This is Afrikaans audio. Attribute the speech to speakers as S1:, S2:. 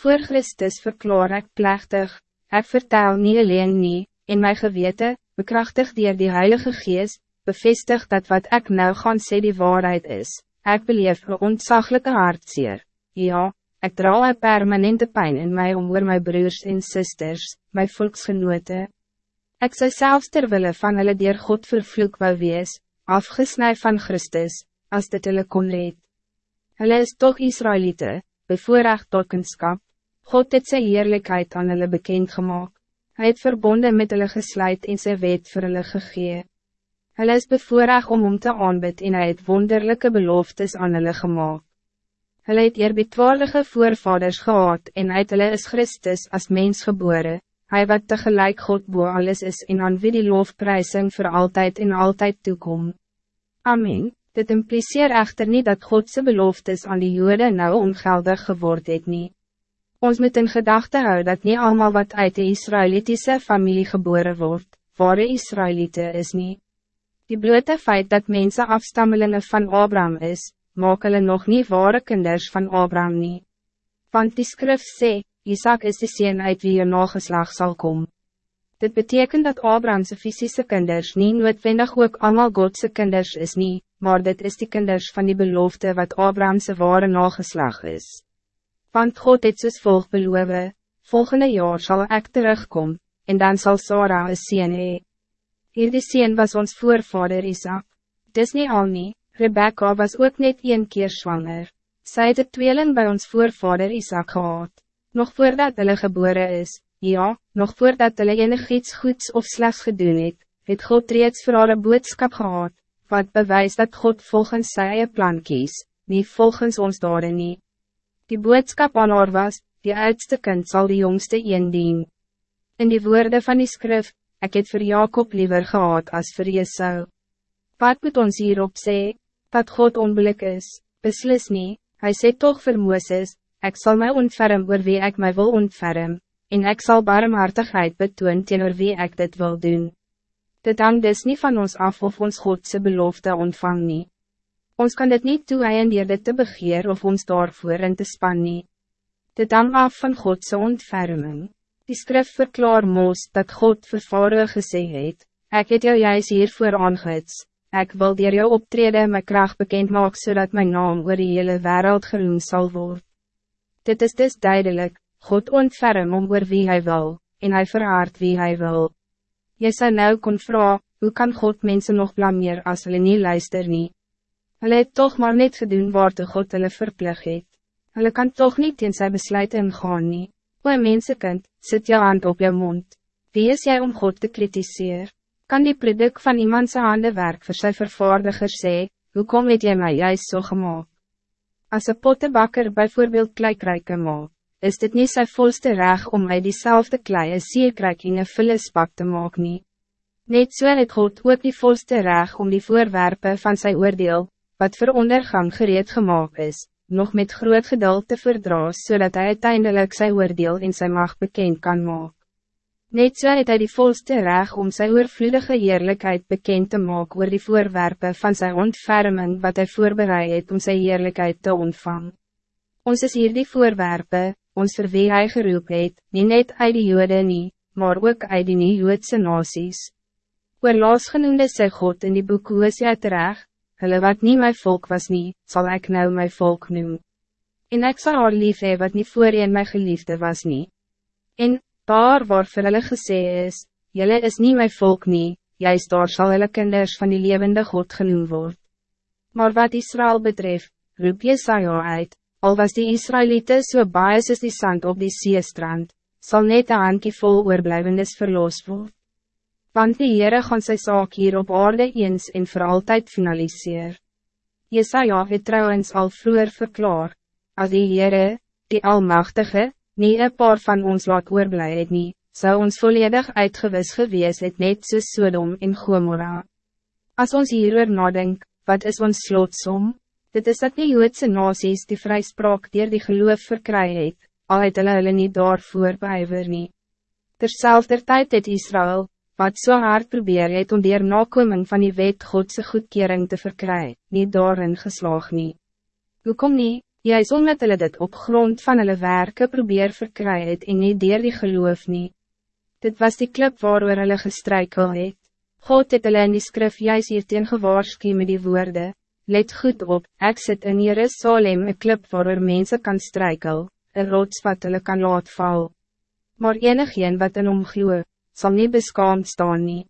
S1: Voor Christus verklaar ik plechtig, ik vertel niet alleen niet, in mijn geweten, bekrachtig dier die Heilige Geest, bevestig dat wat ik nou gaan sê die waarheid is, ik beleef een ontzaglijke hartseer, ja, ik draal een permanente pijn in mij om oor my broers en zusters, mijn volksgenoten. Ik zou zelfs terwille van hulle dier God vervloek wou wees, afgesnij van Christus, als dit hulle kon red. Hulle is toch Israëlieten, bevoorrecht tot kunskap. God het sy heerlijkheid aan hulle bekend gemaakt. Hij het verbonden met hulle gesluit en sy wet vir hulle gegee. Hulle is bevoorrecht om om te aanbid en hy het wonderlijke beloftes aan hulle gemaakt. Hulle het eerbiedwaardige voorvaders gehad en uit hulle is Christus als mens geboren. Hij wat tegelijk God boe alles is en aan wie die lofprijsing voor altijd en altijd toekom. Amen. Dit impliceer echter niet dat Godse beloftes aan die Joden nou ongeldig geworden het nie. Ons moet in gedachte houden dat niet allemaal wat uit de Israëlitische familie geboren wordt, ware Israëlieten is niet. Die blote feit dat mensen afstammelingen van Abraham is, maak hulle nog niet ware kinders van Abraham nie. Want die skrif sê, Isaac is de sien uit wie je nageslag zal komen. Dit betekent dat Abrahamse fysische kinders niet noodwendig ook allemaal Godse kinders is niet, maar dit is die kinders van die belofte wat Abrahamse ware nageslag is. Want God het soos volg beloof, volgende jaar zal ik terugkom, en dan zal Sarah een sien hee. Hierdie sien was ons voorvader Isaac. Dis nie al nie, Rebecca was ook net een keer zwanger. Zij het tweeling bij ons voorvader Isaac gehad. Nog voordat hulle geboren is, ja, nog voordat hulle enig iets goeds of slechts gedoen het, het God reeds vir haar boodskap gehad, wat bewijst dat God volgens sy eie plan kies, niet volgens ons daarin nie. Die boodskap aan haar was, die oudste kind zal de jongste een dien. In die woorden van die skrif, ik het voor Jacob liever gehad als voor Jesu. Wat moet ons hierop sê, dat God onbillik is, beslis nie, hy sê toch vir Mooses, ik zal mij ontferm oor wie ik mij wil ontferm, en ik zal barmhartigheid betoon teenoor wie ik dit wil doen. Dit hangt dus niet van ons af of ons Godse belofte ontvang nie. Ons kan dit niet toe en dier dit te begeer of ons daarvoor in te span nie. Dit hangt af van Godse ontferming. Die skrif verklaar moos dat God vir Faroe gesê het, ek het jou juist hiervoor aangehits, ek wil dier jou optreden my kracht bekend maak zodat mijn naam oor die hele wereld geroem zal worden. Dit is dus duidelijk, God ontferm om oor wie hij wil, en hij verhaart wie hij wil. Je zou nou kon vragen, hoe kan God mensen nog blameer als hulle niet luister nie? Hulle het toch maar net gedoen waar de God hulle verplig het. Hulle kan toch niet in zijn besluit ingaan nie. O mensenkind, zit jou hand op jou mond. Wie is jij om God te kritiseren? Kan die product van iemand zijn handen werk voor zijn vervaardiger sê, hoe kom het jy my juist so gemaakt? Als een pottebakker bijvoorbeeld kleikrijken maak, is dit niet zijn volste recht om mij diezelfde klei een sierkryk in een vullisbak te maak nie. Net so het God ook die volste recht om die voorwerpen van zijn oordeel, wat voor ondergang gereed gemaakt is, nog met groot geduld te verdraaien zodat hij uiteindelijk zijn oordeel in zijn macht bekend kan maken. Net so het hy die volste reg om sy oorvloedige heerlijkheid bekend te maak oor die voorwerpen van zijn ontferming wat hij voorbereid het om zijn heerlijkheid te ontvang. Ons is hier die voorwerpen, ons vir wie hy geroep het, nie net uit die jode nie, maar ook uit die nie-joodse nasies. Oor laasgenoemde sê God in die boek Hosea terecht, hulle wat niet mijn volk was nie, zal ik nou mijn volk noem. En ek sal haar lief hee wat nie voorheen my geliefde was nie. En, daar waar vir hulle gesê is, Jelle is niet mijn volk nie, juist daar sal hulle kinders van die levende God genoemd word. Maar wat Israël betreft, roep Jesaja uit, al was die Israëlieten so baie soos die sand op die seestrand, zal net een handkie vol oorblijvendes verloos word. Want die Heere gaan sy saak hier op aarde eens en voor altijd finaliseer. Jesaja het trouwens al vroeger verklaar, als die Heere, die Almachtige, nie een paar van ons laat oorblij het nie, zou ons volledig uitgewis gewees het net soos Sodom en Gomorra. Als ons hieroor nadenk, wat is ons slotsom? Dit is dat die Joodse nasies die vrijspraak dier die geloof verkry het, al het hulle hulle nie daarvoor beijver nie. Terzelfde tijd het Israël, wat zo so hard probeer het om dier nakoming van die wet Godse goedkering te verkry, niet daarin geslaag nie. Hoekom nie, Juist omdat hulle dit op grond van hulle werke probeer verkry het en nie dier die geloof nie. Dit was die klip waarover hulle gestrykel het. God het hulle in die skrif juist hierteen gewaarskie met die woorden. Let goed op, ik zit in Jerusalem een klip waarover mensen kan strijkel, een rots wat hulle kan laat val. Maar enigeen wat in omgloe, zal niet beskaamd staan nie.